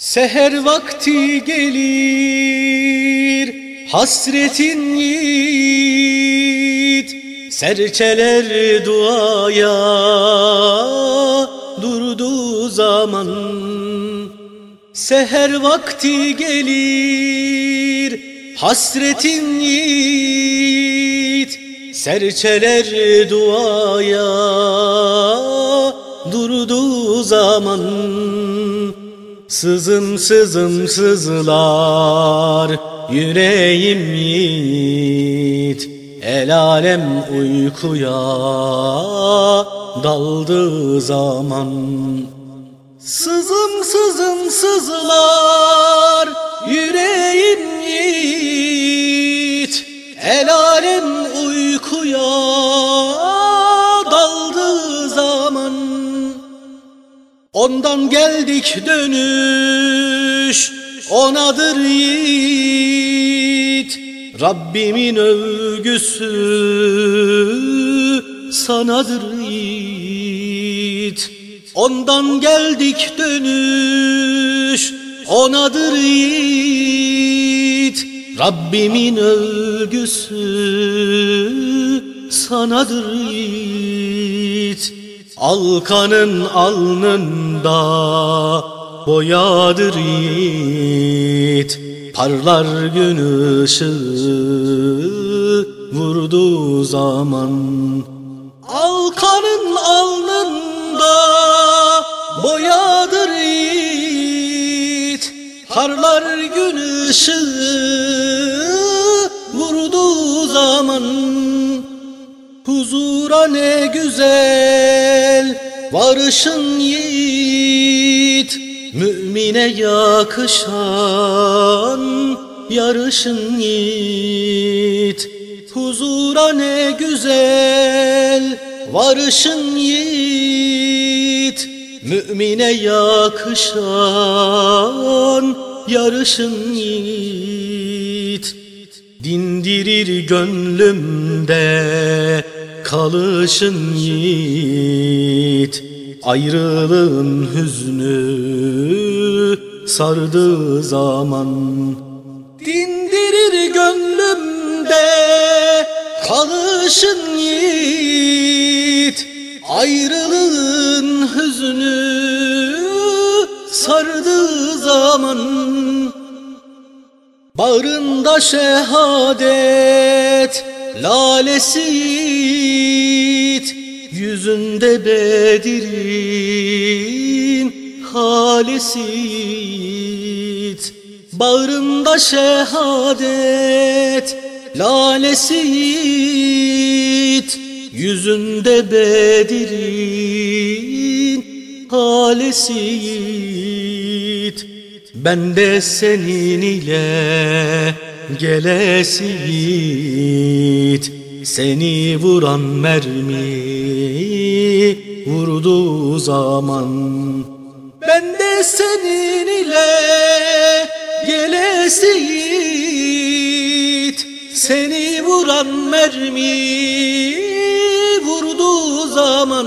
Seher vakti gelir hasretin yiğit. Serçeler duaya durduğu zaman. Seher vakti gelir hasretin yiğit. Serçeler duaya durduğu zaman Sızım sızım sızlar yüreğim yiğit El alem uykuya daldığı zaman. Sızım sızım sızlar yüreğim yiğit El alem uykuya Ondan geldik dönüş onadır yiğit. Rabbimin övgüsü sanadır yiğit. Ondan geldik dönüş onadır yiğit. Rabbimin övgüsü sanadır yiğit Alkanın alnında boyadır yiğit. Parlar gün ışığı vurduğu zaman. Alkanın alnında boyadır yiğit. Parlar gün ışığı vurduğu zaman Huzura ne güzel varışın yiğit Mümine yakışan yarışın yiğit. Huzura ne güzel varışın yiğit Mümine yakışan yarışın yiğit. Dindirir gönlümde kalışın yiğit Ayrılığın hüznü sardığı zaman. Dindirir gönlümde kalışın yiğit Ayrılığın hüznü sardığı zaman. Bağrında şehadet lalesi Yüzünde Bedir'in halesi yiğit. Bağrında şehadet lalesi Yüzünde Bedir'in halesi ben de senin ile gelesi yiğit Seni vuran mermi vurduğu zaman. Ben de senin ile gelesi Seni vuran mermi vurduğu zaman